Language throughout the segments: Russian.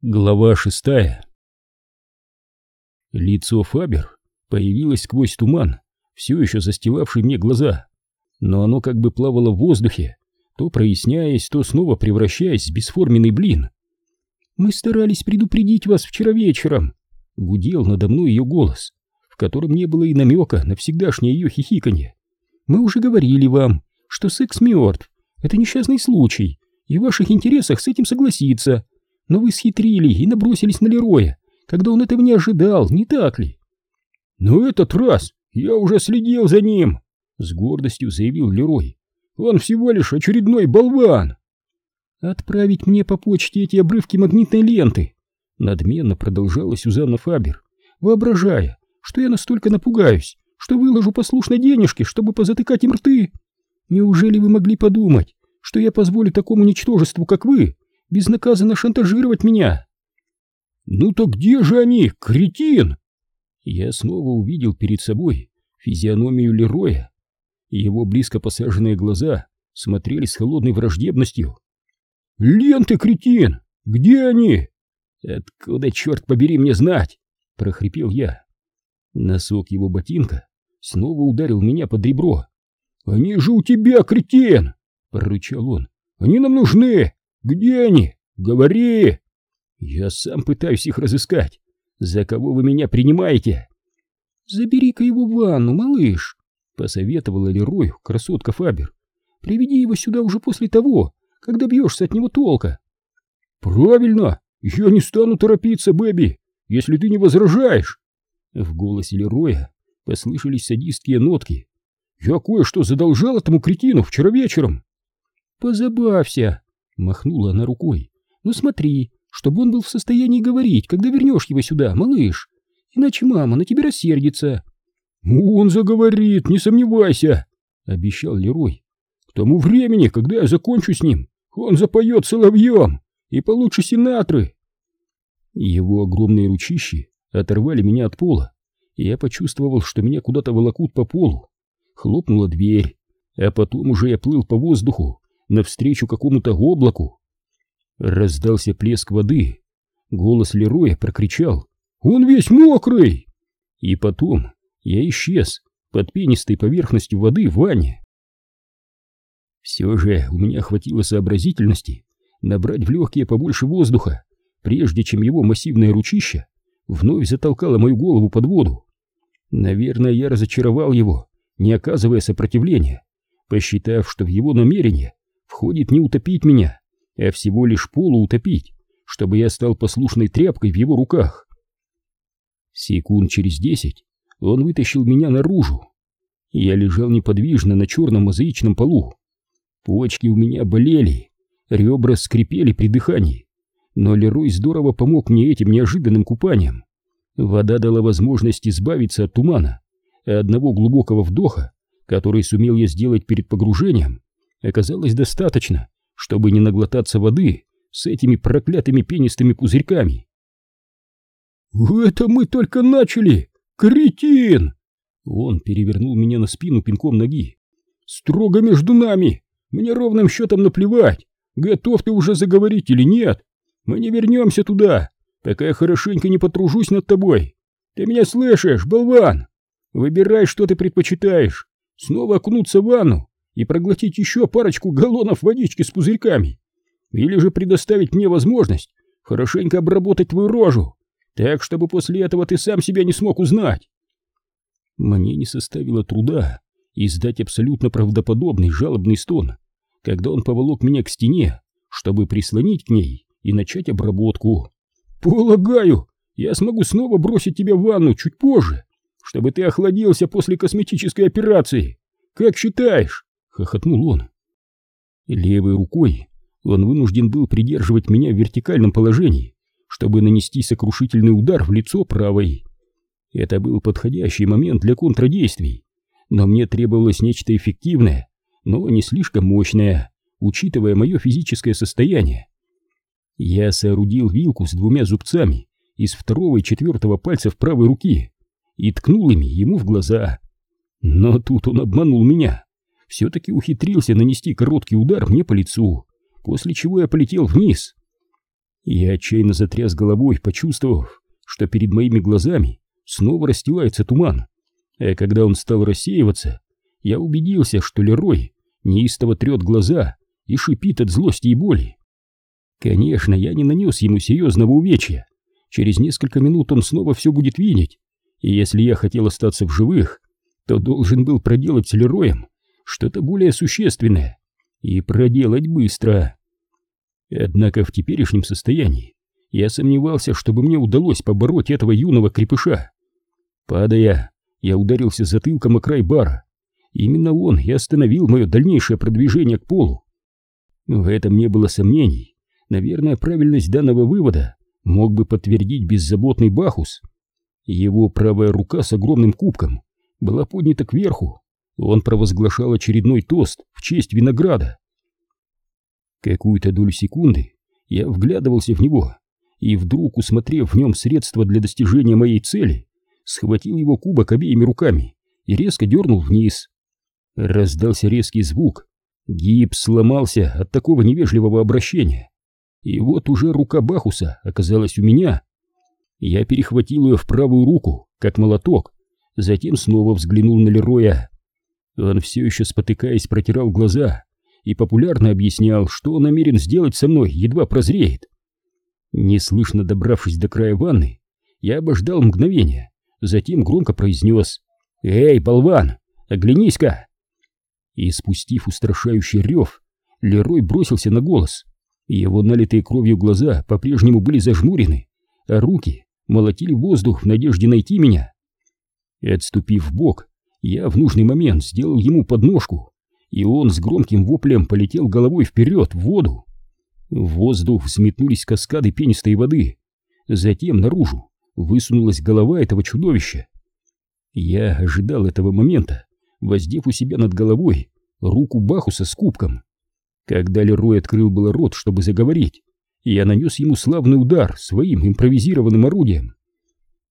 Глава шестая Лицо Фабер появилось сквозь туман, все еще застилавший мне глаза, но оно как бы плавало в воздухе, то проясняясь, то снова превращаясь в бесформенный блин. «Мы старались предупредить вас вчера вечером», — гудел надо мной ее голос, в котором не было и намека на всегдашнее ее хихиканье. «Мы уже говорили вам, что секс мертв, это несчастный случай, и в ваших интересах с этим согласиться» Но вы схитрили и набросились на Лероя, когда он этого не ожидал, не так ли? Но этот раз я уже следил за ним, с гордостью заявил Лерой. Он всего лишь очередной болван. Отправить мне по почте эти обрывки магнитной ленты, надменно продолжала Сюзанна Фабер, воображая, что я настолько напугаюсь, что выложу послушно денежки, чтобы позатыкать им рты. Неужели вы могли подумать, что я позволю такому ничтожеству, как вы, безнаказанно шантажировать меня. Ну так где же они, кретин? Я снова увидел перед собой физиономию Лероя. Его близко посаженные глаза смотрели с холодной враждебностью. «Ленты, кретин! Где они?» «Откуда, черт побери, мне знать?» — прохрипел я. Носок его ботинка снова ударил меня под ребро. «Они же у тебя, кретин!» — прорычал он. «Они нам нужны! Где они? Говори! Я сам пытаюсь их разыскать. За кого вы меня принимаете? Забери-ка его в ванну, малыш, посоветовала Лерою красотка Фабер. Приведи его сюда уже после того, когда бьешься от него толка. Правильно, я не стану торопиться, Бэби, если ты не возражаешь. В голосе Лероя послышались садистские нотки. Я кое-что задолжал этому кретину вчера вечером. Позабавься, Махнула она рукой. «Ну смотри, чтобы он был в состоянии говорить, когда вернешь его сюда, малыш. Иначе мама на тебя рассердится». «Он заговорит, не сомневайся», — обещал Лерой. «К тому времени, когда я закончу с ним, он запоет соловьем и получше сенатры». Его огромные ручищи оторвали меня от пола, и я почувствовал, что меня куда-то волокут по полу. Хлопнула дверь, а потом уже я плыл по воздуху, навстречу какому-то облаку. Раздался плеск воды. Голос Лероя прокричал «Он весь мокрый!» И потом я исчез под пенистой поверхностью воды в ванне. Все же у меня хватило сообразительности набрать в легкие побольше воздуха, прежде чем его массивное ручище вновь затолкало мою голову под воду. Наверное, я разочаровал его, не оказывая сопротивления, посчитав, что в его намерение входит не утопить меня, а всего лишь полуутопить, чтобы я стал послушной тряпкой в его руках. Секунд через десять он вытащил меня наружу. Я лежал неподвижно на черном мозаичном полу. Почки у меня болели, ребра скрипели при дыхании, но Лерой здорово помог мне этим неожиданным купанием. Вода дала возможность избавиться от тумана, а одного глубокого вдоха, который сумел я сделать перед погружением, оказалось достаточно, чтобы не наглотаться воды с этими проклятыми пенистыми пузырьками. «Это мы только начали! Кретин!» Он перевернул меня на спину пинком ноги. «Строго между нами! Мне ровным счетом наплевать, готов ты уже заговорить или нет. Мы не вернемся туда, пока я хорошенько не потружусь над тобой. Ты меня слышишь, болван? Выбирай, что ты предпочитаешь. Снова окунуться в ванну и проглотить еще парочку галлонов водички с пузырьками. Или же предоставить мне возможность хорошенько обработать твою рожу, так, чтобы после этого ты сам себя не смог узнать. Мне не составило труда издать абсолютно правдоподобный жалобный стон, когда он поволок меня к стене, чтобы прислонить к ней и начать обработку. Полагаю, я смогу снова бросить тебя в ванну чуть позже, чтобы ты охладился после косметической операции. Как считаешь? Хохотнул он. Левой рукой он вынужден был придерживать меня в вертикальном положении, чтобы нанести сокрушительный удар в лицо правой. Это был подходящий момент для контрдействий, но мне требовалось нечто эффективное, но не слишком мощное, учитывая мое физическое состояние. Я соорудил вилку с двумя зубцами из второго и четвертого пальцев правой руки и ткнул ими ему в глаза. Но тут он обманул меня все-таки ухитрился нанести короткий удар мне по лицу, после чего я полетел вниз. Я отчаянно затряс головой, почувствовав, что перед моими глазами снова расстилается туман. А когда он стал рассеиваться, я убедился, что Лерой неистово трет глаза и шипит от злости и боли. Конечно, я не нанес ему серьезного увечья. Через несколько минут он снова все будет видеть. И если я хотел остаться в живых, то должен был проделать с Лероем что-то более существенное. И проделать быстро. Однако в теперешнем состоянии я сомневался, чтобы мне удалось побороть этого юного крепыша. Падая, я ударился затылком о край бара. Именно он и остановил мое дальнейшее продвижение к полу. В этом не было сомнений. Наверное, правильность данного вывода мог бы подтвердить беззаботный Бахус. Его правая рука с огромным кубком была поднята кверху. Он провозглашал очередной тост в честь винограда. Какую-то долю секунды я вглядывался в него и вдруг, усмотрев в нем средство для достижения моей цели, схватил его кубок обеими руками и резко дернул вниз. Раздался резкий звук. Гипс сломался от такого невежливого обращения. И вот уже рука Бахуса оказалась у меня. Я перехватил ее в правую руку, как молоток, затем снова взглянул на Лероя. Он все еще спотыкаясь протирал глаза и популярно объяснял, что он намерен сделать со мной, едва прозреет. Неслышно добравшись до края ванны, я обождал мгновение, затем громко произнес «Эй, болван, оглянись-ка!» И спустив устрашающий рев, Лерой бросился на голос. Его налитые кровью глаза по-прежнему были зажмурены, а руки молотили воздух в надежде найти меня. Отступив в бок, я в нужный момент сделал ему подножку, и он с громким воплем полетел головой вперед в воду. В воздух взметнулись каскады пенистой воды. Затем наружу высунулась голова этого чудовища. Я ожидал этого момента, воздев у себя над головой руку Бахуса с кубком. Когда Лерой открыл было рот, чтобы заговорить, я нанес ему славный удар своим импровизированным орудием.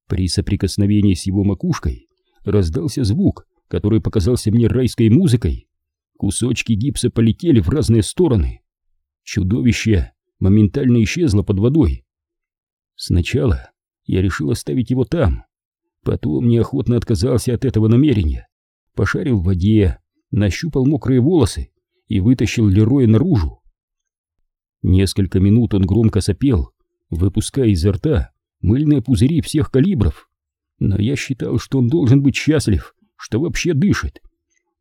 При соприкосновении с его макушкой раздался звук, который показался мне райской музыкой. Кусочки гипса полетели в разные стороны. Чудовище моментально исчезло под водой. Сначала я решил оставить его там. Потом неохотно отказался от этого намерения. Пошарил в воде, нащупал мокрые волосы и вытащил Лероя наружу. Несколько минут он громко сопел, выпуская изо рта мыльные пузыри всех калибров. Но я считал, что он должен быть счастлив, что вообще дышит.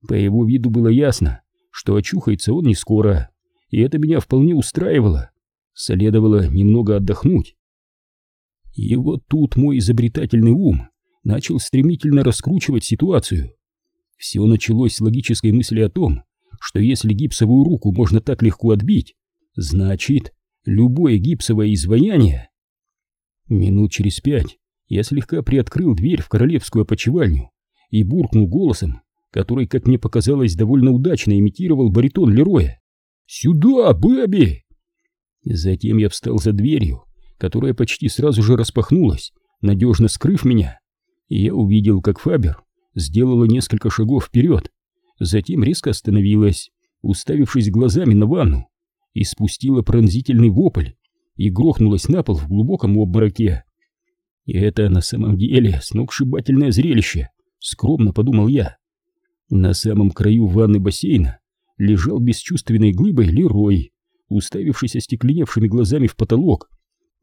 По его виду было ясно, что очухается он не скоро, и это меня вполне устраивало. Следовало немного отдохнуть. И вот тут мой изобретательный ум начал стремительно раскручивать ситуацию. Все началось с логической мысли о том, что если гипсовую руку можно так легко отбить, значит, любое гипсовое изваяние... Минут через пять я слегка приоткрыл дверь в королевскую опочивальню и буркнул голосом, который, как мне показалось, довольно удачно имитировал баритон Лероя. «Сюда, Бэби!» Затем я встал за дверью, которая почти сразу же распахнулась, надежно скрыв меня, и я увидел, как Фабер сделала несколько шагов вперед, затем резко остановилась, уставившись глазами на ванну, и спустила пронзительный вопль и грохнулась на пол в глубоком обмороке. И это на самом деле сногсшибательное зрелище, скромно подумал я. На самом краю ванны бассейна лежал бесчувственной глыбой Лерой, уставившись остекленевшими глазами в потолок,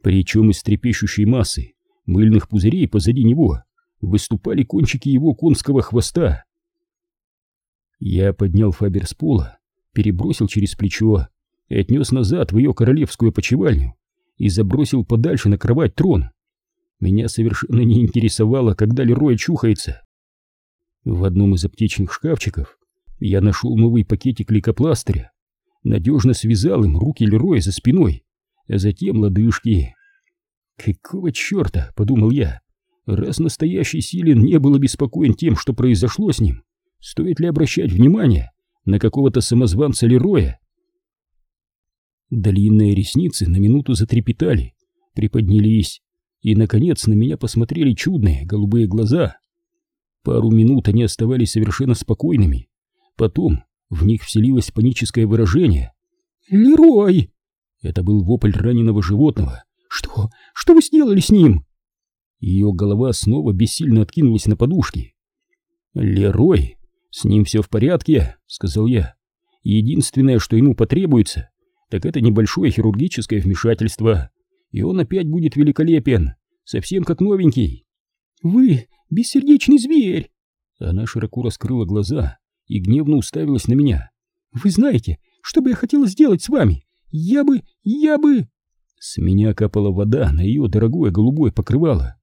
причем из трепещущей массы мыльных пузырей позади него выступали кончики его конского хвоста. Я поднял Фабер с пола, перебросил через плечо, отнес назад в ее королевскую почевальню и забросил подальше на кровать трон. Меня совершенно не интересовало, когда Лерой чухается. В одном из аптечных шкафчиков я нашел новый пакетик лейкопластыря, надежно связал им руки Лероя за спиной, а затем лодыжки. «Какого черта?» — подумал я. «Раз настоящий Силен не был обеспокоен тем, что произошло с ним, стоит ли обращать внимание на какого-то самозванца Лероя?» Длинные ресницы на минуту затрепетали, приподнялись, и, наконец, на меня посмотрели чудные голубые глаза. Пару минут они оставались совершенно спокойными, потом в них вселилось паническое выражение. «Лерой!» Это был вопль раненого животного. «Что? Что вы сделали с ним?» Ее голова снова бессильно откинулась на подушки. «Лерой, с ним все в порядке», — сказал я. «Единственное, что ему потребуется, так это небольшое хирургическое вмешательство, и он опять будет великолепен, совсем как новенький». «Вы бессердечный зверь!» Она широко раскрыла глаза и гневно уставилась на меня. «Вы знаете, что бы я хотела сделать с вами? Я бы... я бы...» С меня капала вода на ее дорогое голубое покрывало.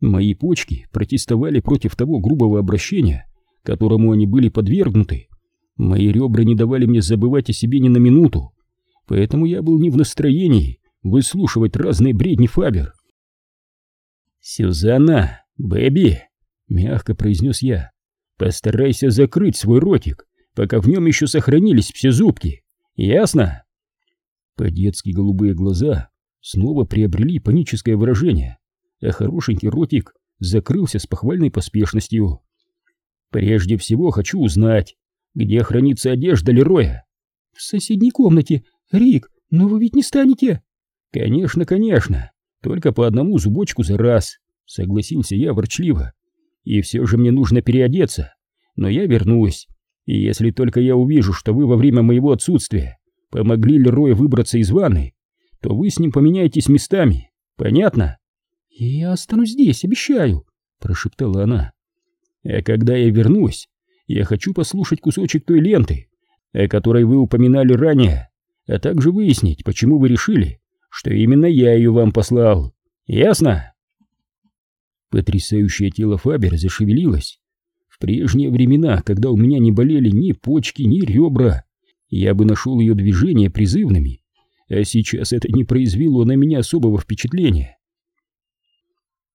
Мои почки протестовали против того грубого обращения, которому они были подвергнуты. Мои ребра не давали мне забывать о себе ни на минуту, поэтому я был не в настроении выслушивать разные бредни Фабер. «Сюзанна, бэби!» — мягко произнес я. «Постарайся закрыть свой ротик, пока в нем еще сохранились все зубки. Ясно?» По-детски голубые глаза снова приобрели паническое выражение а хорошенький ротик закрылся с похвальной поспешностью. «Прежде всего хочу узнать, где хранится одежда Лероя?» «В соседней комнате. Рик, но вы ведь не станете?» «Конечно, конечно. Только по одному зубочку за раз», — согласился я ворчливо. «И все же мне нужно переодеться. Но я вернусь. И если только я увижу, что вы во время моего отсутствия помогли Лерою выбраться из ванны, то вы с ним поменяетесь местами. Понятно?» «Я останусь здесь, обещаю», — прошептала она. «А когда я вернусь, я хочу послушать кусочек той ленты, о которой вы упоминали ранее, а также выяснить, почему вы решили, что именно я ее вам послал. Ясно?» Потрясающее тело Фабера зашевелилось. В прежние времена, когда у меня не болели ни почки, ни ребра, я бы нашел ее движения призывными, а сейчас это не произвело на меня особого впечатления.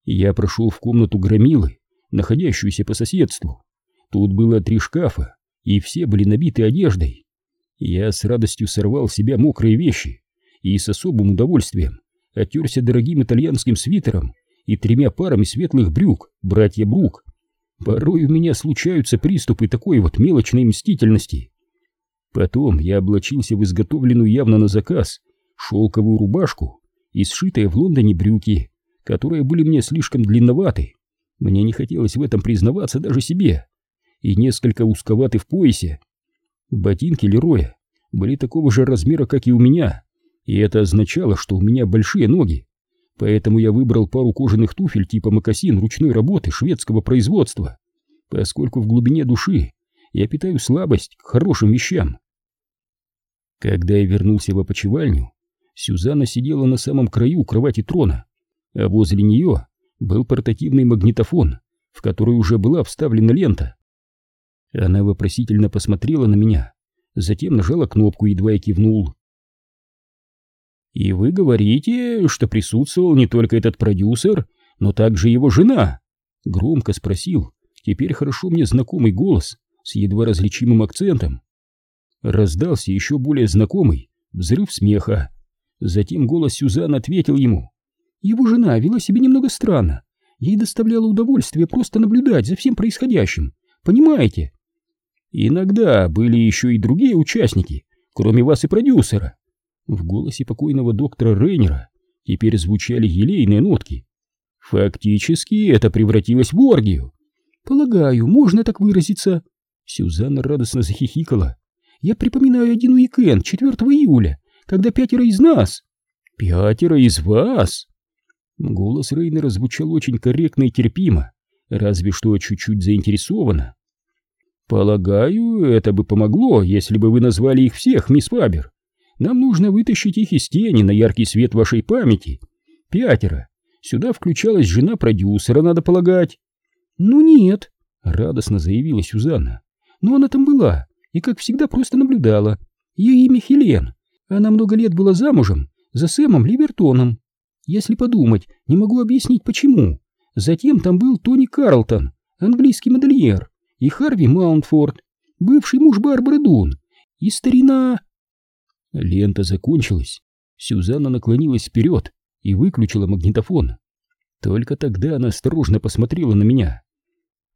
Я прошел в комнату громилы, находящуюся по соседству. Тут было три шкафа, и все были набиты одеждой. Я с радостью сорвал с себя мокрые вещи и с особым удовольствием оттерся дорогим итальянским свитером и тремя парами светлых брюк, братья Брук. Порой у меня случаются приступы такой вот мелочной мстительности. Потом я облачился в изготовленную явно на заказ шелковую рубашку и сшитые в Лондоне брюки, которые были мне слишком длинноваты. Мне не хотелось в этом признаваться даже себе. И несколько узковаты в поясе. Ботинки Лероя были такого же размера, как и у меня, и это означало, что у меня большие ноги. Поэтому я выбрал пару кожаных туфель типа мокасин ручной работы шведского производства, поскольку в глубине души я питаю слабость к хорошим вещам. Когда я вернулся в опочивальню, Сюзанна сидела на самом краю кровати трона а возле нее был портативный магнитофон, в который уже была вставлена лента. Она вопросительно посмотрела на меня, затем нажала кнопку, едва я кивнул. «И вы говорите, что присутствовал не только этот продюсер, но также его жена?» Громко спросил, теперь хорошо мне знакомый голос с едва различимым акцентом. Раздался еще более знакомый взрыв смеха. Затем голос Сюзан ответил ему. Его жена вела себя немного странно. Ей доставляло удовольствие просто наблюдать за всем происходящим. Понимаете? Иногда были еще и другие участники, кроме вас и продюсера. В голосе покойного доктора Рейнера теперь звучали елейные нотки. Фактически это превратилось в оргию. Полагаю, можно так выразиться. Сюзанна радостно захихикала. Я припоминаю один уикенд 4 июля, когда пятеро из нас... Пятеро из вас? Голос Рейнера звучал очень корректно и терпимо, разве что чуть-чуть заинтересованно. «Полагаю, это бы помогло, если бы вы назвали их всех, мисс Фабер. Нам нужно вытащить их из тени на яркий свет вашей памяти. Пятеро. Сюда включалась жена продюсера, надо полагать». «Ну нет», — радостно заявила Сюзанна. «Но она там была и, как всегда, просто наблюдала. Ее имя Хелен. Она много лет была замужем за Сэмом Ливертоном. Если подумать, не могу объяснить почему. Затем там был Тони Карлтон, английский модельер, и Харви Маунтфорд, бывший муж Барбары Дун, и старина... Лента закончилась. Сюзанна наклонилась вперед и выключила магнитофон. Только тогда она осторожно посмотрела на меня.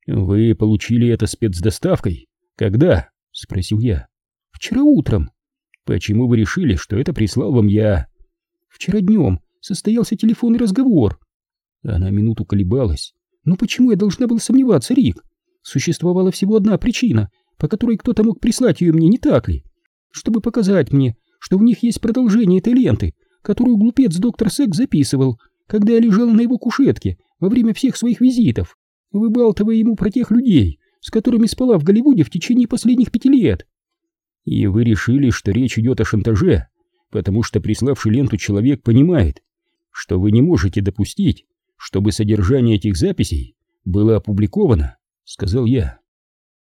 «Вы получили это спецдоставкой? Когда?» — спросил я. «Вчера утром». «Почему вы решили, что это прислал вам я?» Вчера днем состоялся телефонный разговор. Она минуту колебалась. Но почему я должна была сомневаться, Рик? Существовала всего одна причина, по которой кто-то мог прислать ее мне, не так ли? Чтобы показать мне, что в них есть продолжение этой ленты, которую глупец доктор Сек записывал, когда я лежала на его кушетке во время всех своих визитов, выбалтывая ему про тех людей, с которыми спала в Голливуде в течение последних пяти лет. И вы решили, что речь идет о шантаже, потому что приславший ленту человек понимает, что вы не можете допустить, чтобы содержание этих записей было опубликовано, сказал я.